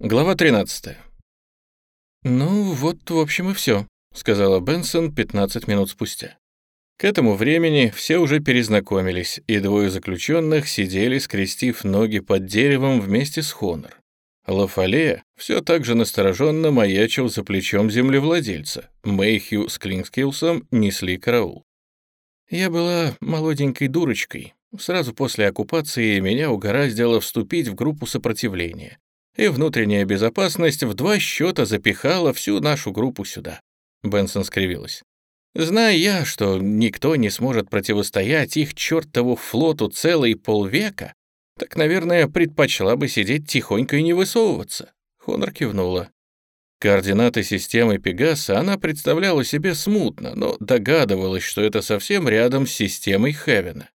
Глава 13. «Ну, вот, в общем, и все», — сказала Бенсон 15 минут спустя. К этому времени все уже перезнакомились, и двое заключенных сидели, скрестив ноги под деревом вместе с Хонор. Лафале все так же настороженно маячил за плечом землевладельца. Мэйхью с Клинскилсом несли караул. Я была молоденькой дурочкой. Сразу после оккупации меня угораздило вступить в группу сопротивления и внутренняя безопасность в два счета запихала всю нашу группу сюда. Бенсон скривилась. Зная я, что никто не сможет противостоять их чертову флоту целый полвека, так, наверное, предпочла бы сидеть тихонько и не высовываться. Хонор кивнула. Координаты системы Пегаса она представляла себе смутно, но догадывалась, что это совсем рядом с системой Хевена.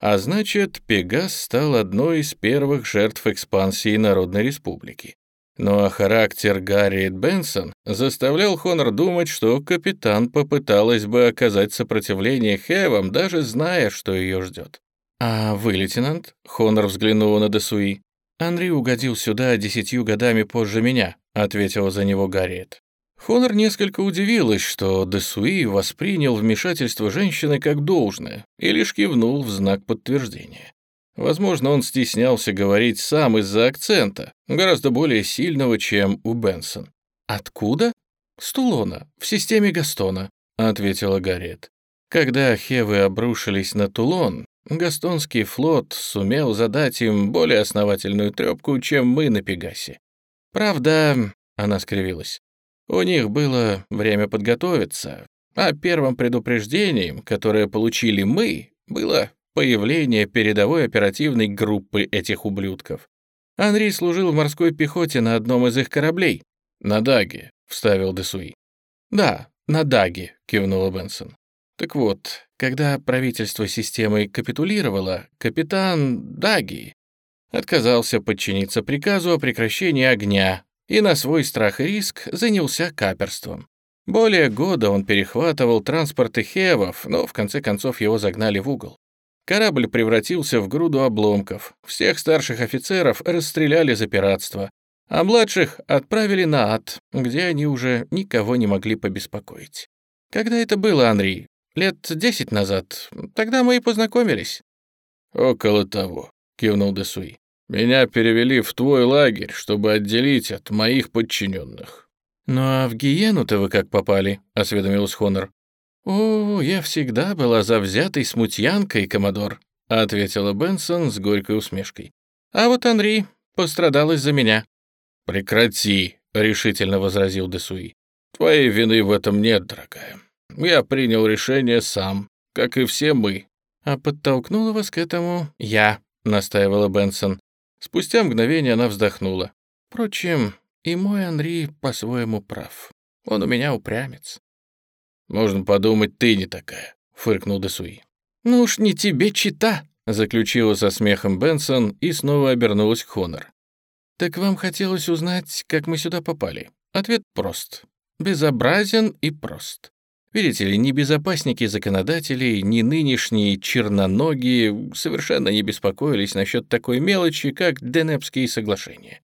А значит, Пегас стал одной из первых жертв экспансии Народной Республики. Ну а характер Гарриет Бенсон заставлял Хонор думать, что капитан попыталась бы оказать сопротивление Хевам, даже зная, что ее ждет. «А вы, лейтенант?» — Хонор взглянула на Десуи. «Анри угодил сюда десятью годами позже меня», — ответила за него Гарриет. Хонор несколько удивилась, что Десуи воспринял вмешательство женщины как должное и лишь кивнул в знак подтверждения. Возможно, он стеснялся говорить сам из-за акцента, гораздо более сильного, чем у Бенсон. «Откуда?» «С Тулона, в системе Гастона», — ответила Гарриет. Когда Хевы обрушились на Тулон, Гастонский флот сумел задать им более основательную трепку, чем мы на Пегасе. Правда, она скривилась, у них было время подготовиться, а первым предупреждением, которое получили мы, было появление передовой оперативной группы этих ублюдков. Анри служил в морской пехоте на одном из их кораблей. «На Даге», — вставил Десуи. «Да, на Даге», — кивнула Бенсон. Так вот, когда правительство системы капитулировало, капитан Даги отказался подчиниться приказу о прекращении огня и на свой страх и риск занялся каперством. Более года он перехватывал транспорты Хевов, но в конце концов его загнали в угол. Корабль превратился в груду обломков, всех старших офицеров расстреляли за пиратство, а младших отправили на ад, где они уже никого не могли побеспокоить. Когда это было, Анри? Лет десять назад. Тогда мы и познакомились. «Около того», — кивнул Десуи. Меня перевели в твой лагерь, чтобы отделить от моих подчиненных». «Ну а в Гиену-то вы как попали?» — осведомилась Хонор. «О, я всегда была завзятой смутьянкой, Комодор», — ответила Бенсон с горькой усмешкой. «А вот Анри пострадал из-за меня». «Прекрати», — решительно возразил Десуи. «Твоей вины в этом нет, дорогая. Я принял решение сам, как и все мы». «А подтолкнула вас к этому я», — настаивала Бенсон. Спустя мгновение она вздохнула. Впрочем, и мой Анри по-своему прав. Он у меня упрямец. «Можно подумать, ты не такая», — фыркнул Десуи. «Ну уж не тебе чита», — заключила со смехом Бенсон и снова обернулась к Хонор. «Так вам хотелось узнать, как мы сюда попали?» Ответ прост. Безобразен и прост. Видите ли, ни безопасники законодателей, ни нынешние черноногие совершенно не беспокоились насчет такой мелочи, как Денепские соглашения.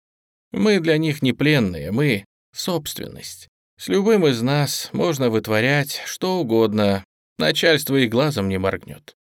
Мы для них не пленные, мы — собственность. С любым из нас можно вытворять что угодно, начальство и глазом не моргнет.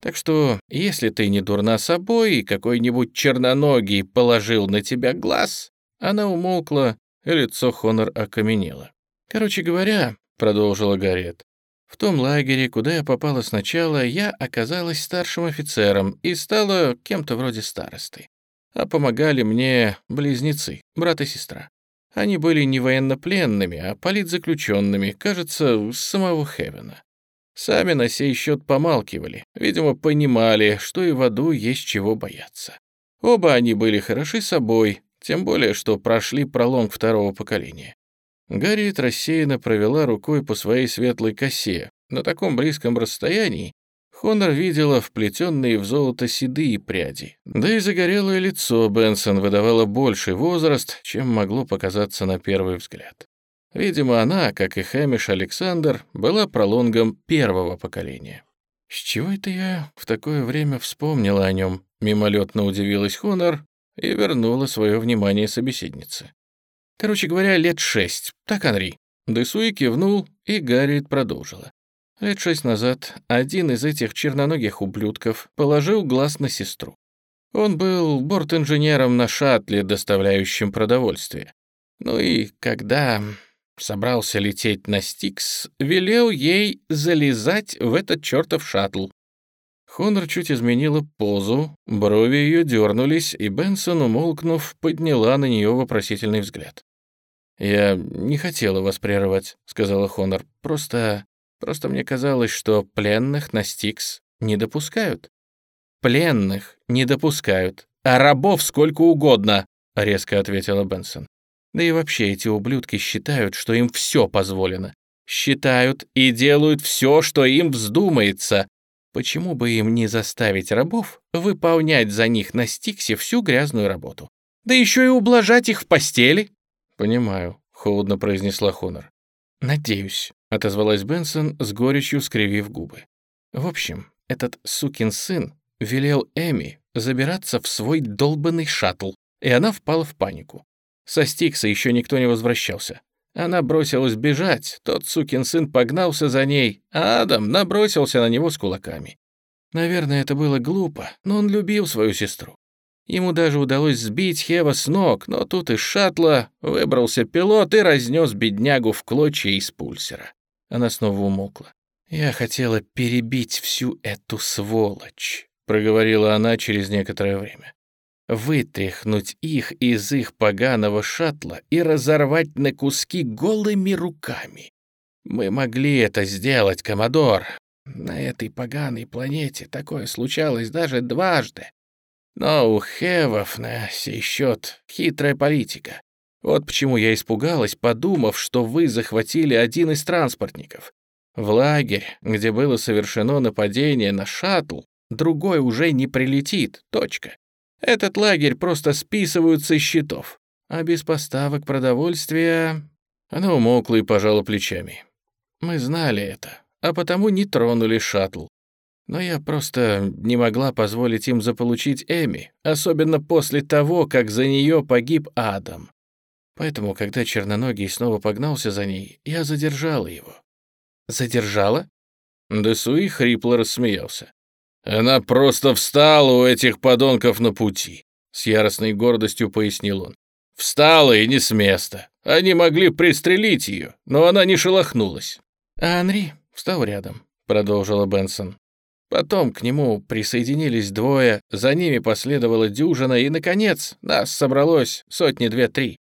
Так что, если ты не дурна собой, и какой-нибудь черноногий положил на тебя глаз, она умолкла, и лицо Хонор окаменело. Короче говоря, — продолжила Гарриет. «В том лагере, куда я попала сначала, я оказалась старшим офицером и стала кем-то вроде старосты. А помогали мне близнецы, брат и сестра. Они были не военнопленными, а политзаключенными, кажется, с самого Хевена. Сами на сей счет помалкивали, видимо, понимали, что и в аду есть чего бояться. Оба они были хороши собой, тем более, что прошли пролом второго поколения. Гарриет рассеянно провела рукой по своей светлой косе. На таком близком расстоянии Хонор видела вплетенные в золото седые пряди. Да и загорелое лицо Бенсон выдавало больший возраст, чем могло показаться на первый взгляд. Видимо, она, как и Хэмиш Александр, была пролонгом первого поколения. «С чего это я в такое время вспомнила о нем?» Мимолетно удивилась Хонор и вернула свое внимание собеседнице. Короче говоря, лет шесть. Так, Анри?» Десуи кивнул, и Гарриет продолжила. Лет шесть назад один из этих черноногих ублюдков положил глаз на сестру. Он был борт-инженером на шаттле, доставляющем продовольствие. Ну и когда собрался лететь на Стикс, велел ей залезать в этот чертов шаттл. Хонор чуть изменила позу, брови ее дернулись, и Бенсон, умолкнув, подняла на нее вопросительный взгляд. «Я не хотела вас прерывать», — сказала Хонор. «Просто... просто мне казалось, что пленных на Стикс не допускают». «Пленных не допускают, а рабов сколько угодно», — резко ответила Бенсон. «Да и вообще эти ублюдки считают, что им все позволено. Считают и делают все, что им вздумается. Почему бы им не заставить рабов выполнять за них на Стиксе всю грязную работу? Да еще и ублажать их в постели?» «Понимаю», — холодно произнесла Хонор. «Надеюсь», — отозвалась Бенсон с горечью скривив губы. «В общем, этот сукин сын велел Эми забираться в свой долбанный шаттл, и она впала в панику. Со Стикса еще никто не возвращался. Она бросилась бежать, тот сукин сын погнался за ней, а Адам набросился на него с кулаками. Наверное, это было глупо, но он любил свою сестру. Ему даже удалось сбить Хева с ног, но тут из шаттла выбрался пилот и разнес беднягу в клочья из пульсера. Она снова умолкла. «Я хотела перебить всю эту сволочь», — проговорила она через некоторое время. «Вытряхнуть их из их поганого шаттла и разорвать на куски голыми руками. Мы могли это сделать, Комодор. На этой поганой планете такое случалось даже дважды. Но у Хевов на сей счет хитрая политика. Вот почему я испугалась, подумав, что вы захватили один из транспортников. В лагерь, где было совершено нападение на шаттл, другой уже не прилетит, точка. Этот лагерь просто списывают со счетов. А без поставок продовольствия... Она умолкла и пожала плечами. Мы знали это, а потому не тронули шаттл. Но я просто не могла позволить им заполучить Эми, особенно после того, как за нее погиб Адам. Поэтому, когда Черноногий снова погнался за ней, я задержала его. Задержала? Десуи хрипло рассмеялся. Она просто встала у этих подонков на пути, с яростной гордостью пояснил он. Встала и не с места. Они могли пристрелить ее, но она не шелохнулась. А Анри встал рядом, продолжила Бенсон. Потом к нему присоединились двое, за ними последовала дюжина, и, наконец, нас собралось сотни две-три.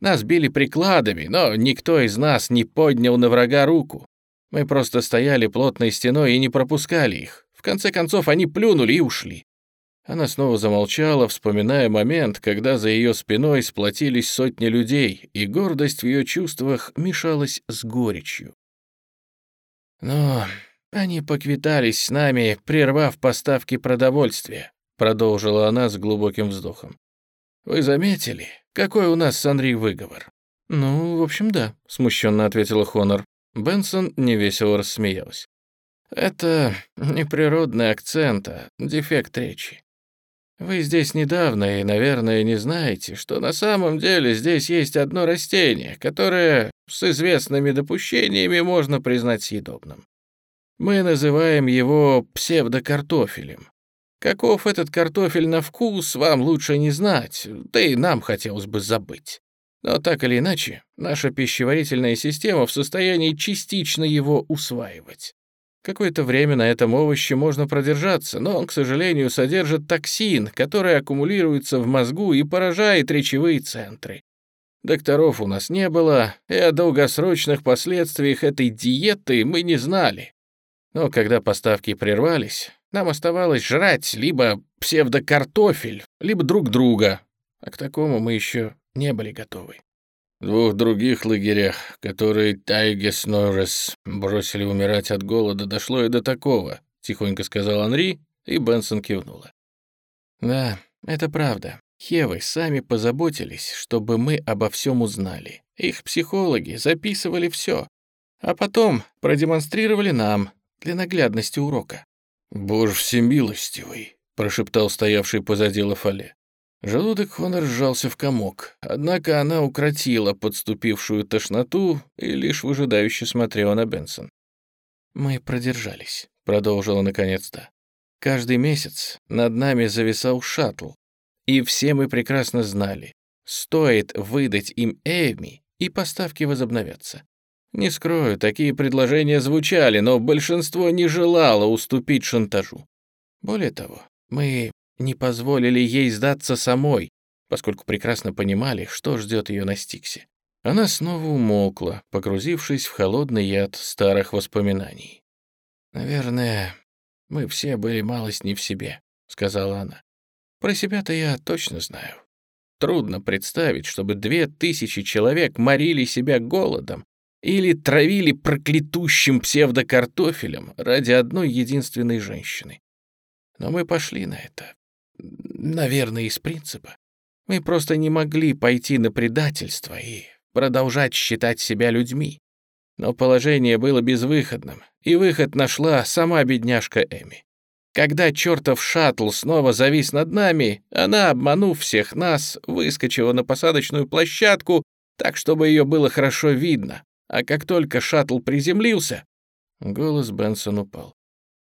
Нас били прикладами, но никто из нас не поднял на врага руку. Мы просто стояли плотной стеной и не пропускали их. Конце концов, они плюнули и ушли. Она снова замолчала, вспоминая момент, когда за ее спиной сплотились сотни людей, и гордость в ее чувствах мешалась с горечью. Но «Они поквитались с нами, прервав поставки продовольствия», продолжила она с глубоким вздохом. «Вы заметили, какой у нас с Анри выговор?» «Ну, в общем, да», — смущенно ответила Хонор. Бенсон невесело рассмеялась. «Это не природный акцент, а дефект речи. Вы здесь недавно и, наверное, не знаете, что на самом деле здесь есть одно растение, которое с известными допущениями можно признать съедобным. Мы называем его псевдокартофелем. Каков этот картофель на вкус, вам лучше не знать, да и нам хотелось бы забыть. Но так или иначе, наша пищеварительная система в состоянии частично его усваивать. Какое-то время на этом овоще можно продержаться, но он, к сожалению, содержит токсин, который аккумулируется в мозгу и поражает речевые центры. Докторов у нас не было, и о долгосрочных последствиях этой диеты мы не знали. Но когда поставки прервались, нам оставалось жрать либо псевдокартофель, либо друг друга, а к такому мы еще не были готовы. Двух других лагерях, которые Тайгес Норрес бросили умирать от голода, дошло и до такого, тихонько сказал Анри, и Бенсон кивнула. Да, это правда. Хевы сами позаботились, чтобы мы обо всем узнали. Их психологи записывали все, а потом продемонстрировали нам, для наглядности урока. «Боже всемилостивый», — прошептал стоявший позади Лафале. Желудок Хонор сжался в комок, однако она укротила подступившую тошноту и лишь выжидающе смотрела на Бенсон. «Мы продержались», — продолжила наконец-то. «Каждый месяц над нами зависал шаттл, и все мы прекрасно знали, стоит выдать им Эми, и поставки возобновятся. Не скрою, такие предложения звучали, но большинство не желало уступить шантажу. Более того, мы не позволили ей сдаться самой, поскольку прекрасно понимали, что ждет ее на Стиксе. Она снова умолкла, погрузившись в холодный яд старых воспоминаний. «Наверное, мы все были малость не в себе», — сказала она. «Про себя-то я точно знаю. Трудно представить, чтобы две тысячи человек морили себя голодом или травили проклятущим псевдокартофелем ради одной единственной женщины. Но мы пошли на это. Наверное, из принципа. Мы просто не могли пойти на предательство и продолжать считать себя людьми. Но положение было безвыходным, и выход нашла сама бедняжка Эми. Когда чертов шаттл снова завис над нами, она, обманув всех нас, выскочила на посадочную площадку, так, чтобы ее было хорошо видно. А как только шаттл приземлился... Голос Бенсон упал.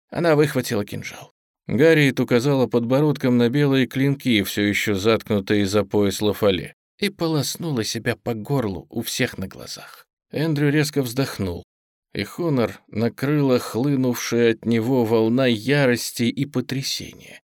Она выхватила кинжал. Гарриет указала подбородком на белые клинки, все еще заткнутые за пояс Лафале, и полоснула себя по горлу у всех на глазах. Эндрю резко вздохнул, и Хонор накрыла хлынувшая от него волна ярости и потрясения.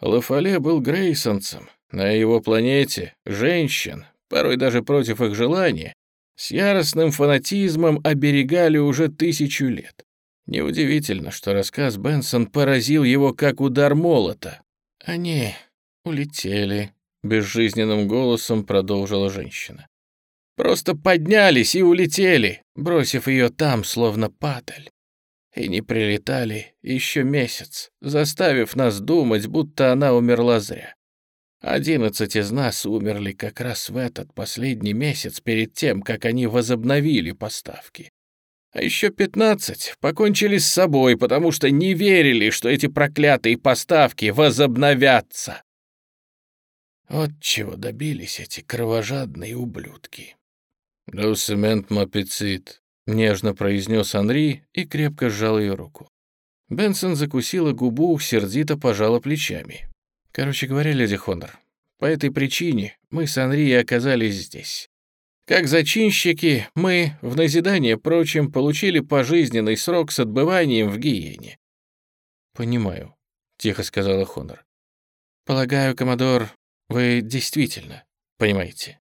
Лафале был грейсонцем. На его планете женщин, порой даже против их желания, с яростным фанатизмом оберегали уже тысячу лет. Неудивительно, что рассказ Бенсон поразил его как удар молота. «Они улетели», — безжизненным голосом продолжила женщина. «Просто поднялись и улетели, бросив ее там, словно падаль. И не прилетали еще месяц, заставив нас думать, будто она умерла зря. Одиннадцать из нас умерли как раз в этот последний месяц перед тем, как они возобновили поставки. А еще пятнадцать покончили с собой, потому что не верили, что эти проклятые поставки возобновятся. Вот чего добились эти кровожадные ублюдки. «Досемент мапицит», — нежно произнес Анри и крепко сжал ее руку. Бенсон закусила губу, сердито пожала плечами. «Короче говоря, леди Хонор, по этой причине мы с Анри оказались здесь. Как зачинщики, мы, в назидание прочим, получили пожизненный срок с отбыванием в Гиене. «Понимаю», — тихо сказала Хонор. «Полагаю, Комодор, вы действительно понимаете».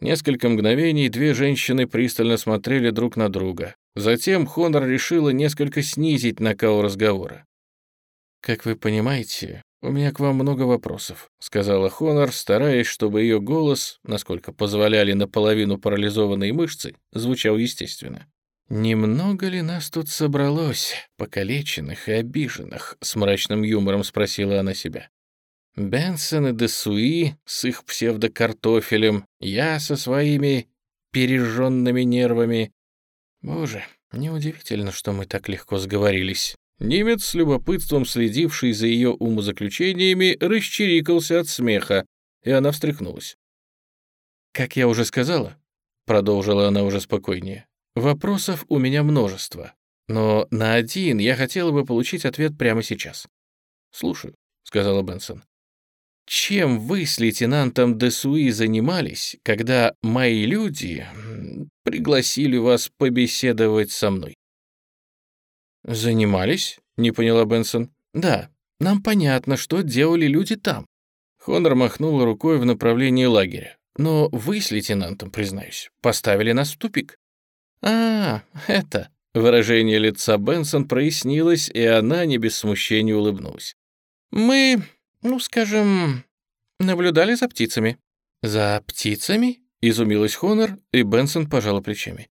Несколько мгновений две женщины пристально смотрели друг на друга. Затем Хонор решила несколько снизить накал разговора. «Как вы понимаете, «У меня к вам много вопросов», — сказала Хонор, стараясь, чтобы ее голос, насколько позволяли наполовину парализованные мышцы, звучал естественно. «Немного ли нас тут собралось, покалеченных и обиженных?» — с мрачным юмором спросила она себя. Бенсон и Десуи с их псевдокартофелем, я со своими пережженными нервами. Боже, неудивительно, что мы так легко сговорились. Немец, с любопытством следивший за ее умозаключениями, расчирикался от смеха, и она встряхнулась. «Как я уже сказала», — продолжила она уже спокойнее, — «вопросов у меня множество, но на один я хотела бы получить ответ прямо сейчас». «Слушаю», — сказала Бенсон. «Чем вы с лейтенантом Десуи занимались, когда мои люди пригласили вас побеседовать со мной?» «Занимались?» — не поняла Бенсон. «Да, нам понятно, что делали люди там». Хонор махнул рукой в направлении лагеря. «Но вы с лейтенантом, признаюсь, поставили нас в тупик». «А, это...» Выражение лица Бенсон прояснилось, и она не без смущения улыбнулась. «Мы, ну, скажем, наблюдали за птицами». «За птицами?» — изумилась Хонор, и Бенсон пожала плечами.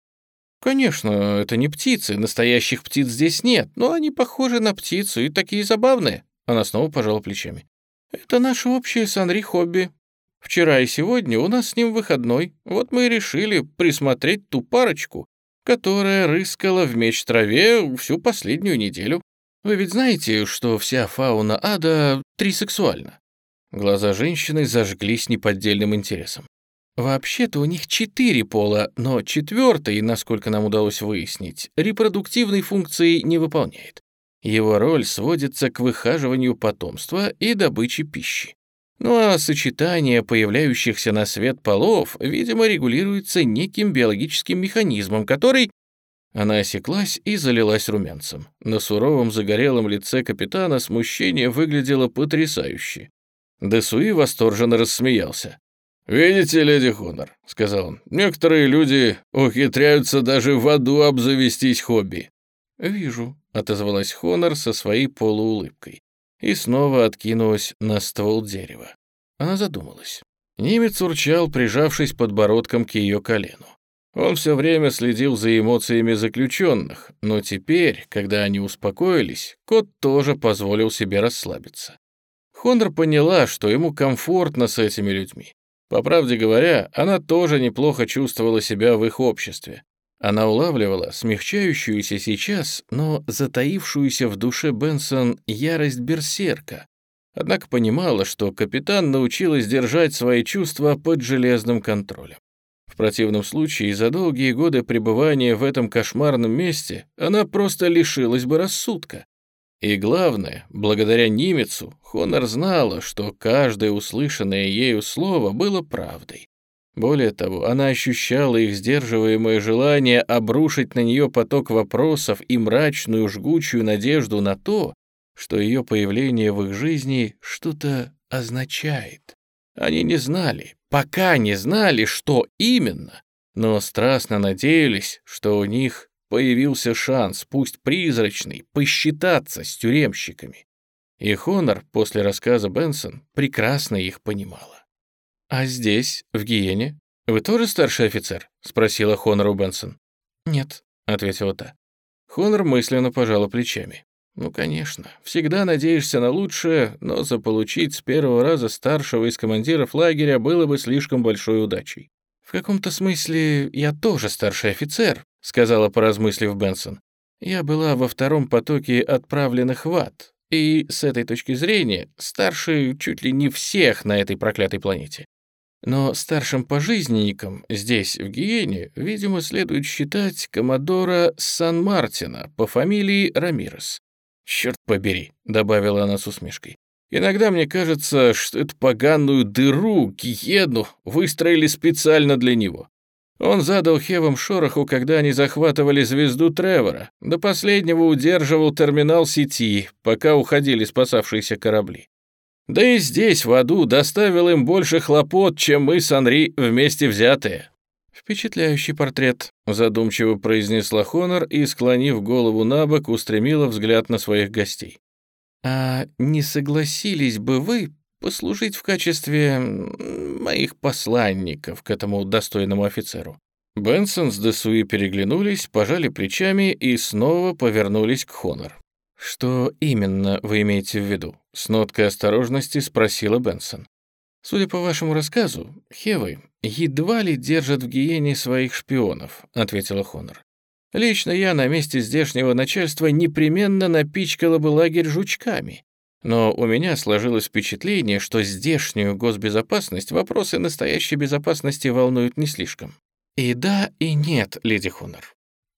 «Конечно, это не птицы, настоящих птиц здесь нет, но они похожи на птицу и такие забавные». Она снова пожала плечами. «Это наше общее с Анри хобби. Вчера и сегодня у нас с ним выходной, вот мы и решили присмотреть ту парочку, которая рыскала в меч траве всю последнюю неделю. Вы ведь знаете, что вся фауна ада трисексуальна?» Глаза женщины зажглись неподдельным интересом. Вообще-то у них четыре пола, но четвертый, насколько нам удалось выяснить, репродуктивной функции не выполняет. Его роль сводится к выхаживанию потомства и добыче пищи. Ну а сочетание появляющихся на свет полов, видимо, регулируется неким биологическим механизмом, который... Она осеклась и залилась румянцем. На суровом загорелом лице капитана смущение выглядело потрясающе. Десуи восторженно рассмеялся. «Видите, леди Хонор», — сказал он, — «некоторые люди ухитряются даже в аду обзавестись хобби». «Вижу», — отозвалась Хонор со своей полуулыбкой и снова откинулась на ствол дерева. Она задумалась. Немец урчал, прижавшись подбородком к ее колену. Он все время следил за эмоциями заключенных, но теперь, когда они успокоились, кот тоже позволил себе расслабиться. Хонор поняла, что ему комфортно с этими людьми. По правде говоря, она тоже неплохо чувствовала себя в их обществе. Она улавливала смягчающуюся сейчас, но затаившуюся в душе Бенсон ярость берсерка, однако понимала, что капитан научилась держать свои чувства под железным контролем. В противном случае, за долгие годы пребывания в этом кошмарном месте она просто лишилась бы рассудка. И главное, благодаря Нимецу, Хонор знала, что каждое услышанное ею слово было правдой. Более того, она ощущала их сдерживаемое желание обрушить на нее поток вопросов и мрачную жгучую надежду на то, что ее появление в их жизни что-то означает. Они не знали, пока не знали, что именно, но страстно надеялись, что у них появился шанс, пусть призрачный, посчитаться с тюремщиками. И Хонор после рассказа Бенсон прекрасно их понимала. «А здесь, в Гиене, вы тоже старший офицер?» — спросила Хонор у Бенсон. «Нет», — ответила та. Хонор мысленно пожала плечами. «Ну, конечно, всегда надеешься на лучшее, но заполучить с первого раза старшего из командиров лагеря было бы слишком большой удачей. В каком-то смысле я тоже старший офицер, — сказала, поразмыслив Бенсон. «Я была во втором потоке отправленных в ад, и с этой точки зрения старше чуть ли не всех на этой проклятой планете. Но старшим пожизненником здесь, в Гиене, видимо, следует считать коммодора Сан-Мартина по фамилии Рамирес. «Черт побери», — добавила она с усмешкой. «Иногда мне кажется, что эту поганую дыру, Гиену, выстроили специально для него. Он задал Хевам шороху, когда они захватывали звезду Тревора. До последнего удерживал терминал сети, пока уходили спасавшиеся корабли. Да и здесь, в аду, доставил им больше хлопот, чем мы с Анри вместе взятые. «Впечатляющий портрет», — задумчиво произнесла Хонор и, склонив голову на бок, устремила взгляд на своих гостей. «А не согласились бы вы послужить в качестве моих посланников к этому достойному офицеру». Бенсон с Десуи переглянулись, пожали плечами и снова повернулись к Хонор. «Что именно вы имеете в виду?» — с ноткой осторожности спросила Бенсон. «Судя по вашему рассказу, Хевы едва ли держат в гиене своих шпионов», — ответила Хонор. «Лично я на месте здешнего начальства непременно напичкала бы лагерь жучками. Но у меня сложилось впечатление, что здешнюю госбезопасность вопросы настоящей безопасности волнуют не слишком. И да, и нет, леди Хонор.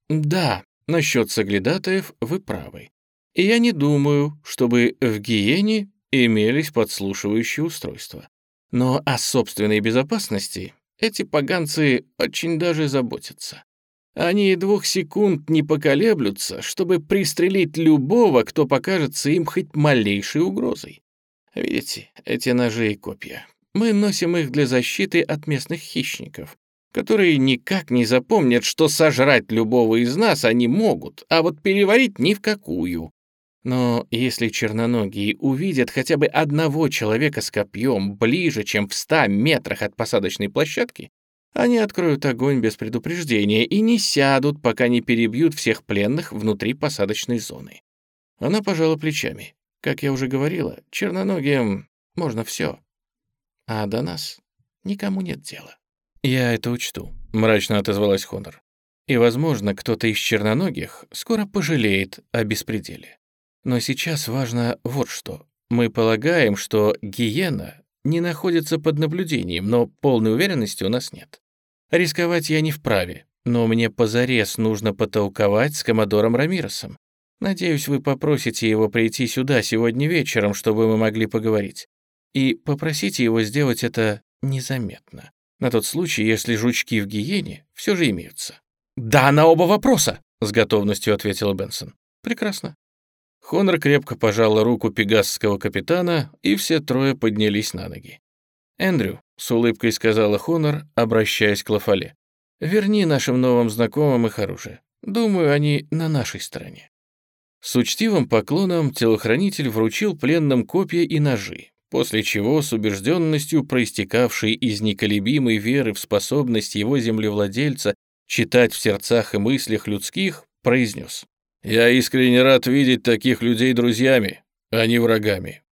Да, насчет соглядатаев вы правы. И я не думаю, чтобы в гиене имелись подслушивающие устройства. Но о собственной безопасности эти поганцы очень даже заботятся. Они и двух секунд не поколеблются, чтобы пристрелить любого, кто покажется им хоть малейшей угрозой. Видите, эти ножи и копья. Мы носим их для защиты от местных хищников, которые никак не запомнят, что сожрать любого из нас они могут, а вот переварить ни в какую. Но если черноногие увидят хотя бы одного человека с копьем ближе, чем в ста метрах от посадочной площадки, они откроют огонь без предупреждения и не сядут, пока не перебьют всех пленных внутри посадочной зоны. Она пожала плечами. Как я уже говорила, черноногим можно все. А до нас никому нет дела. «Я это учту», — мрачно отозвалась Хонор. «И, возможно, кто-то из черноногих скоро пожалеет о беспределе. Но сейчас важно вот что. Мы полагаем, что гиена не находятся под наблюдением, но полной уверенности у нас нет. Рисковать я не вправе, но мне позарез нужно потолковать с коммодором Рамиросом. Надеюсь, вы попросите его прийти сюда сегодня вечером, чтобы мы могли поговорить. И попросите его сделать это незаметно. На тот случай, если жучки в гиене все же имеются. «Да, на оба вопроса!» — с готовностью ответила Бенсон. «Прекрасно». Хонор крепко пожала руку пегасского капитана, и все трое поднялись на ноги. «Эндрю», — с улыбкой сказала Хонор, обращаясь к Лафале, «верни нашим новым знакомым их оружие. Думаю, они на нашей стороне». С учтивым поклоном телохранитель вручил пленным копья и ножи, после чего с убежденностью, проистекавшей из неколебимой веры в способность его землевладельца читать в сердцах и мыслях людских, произнес. «Я искренне рад видеть таких людей друзьями, а не врагами.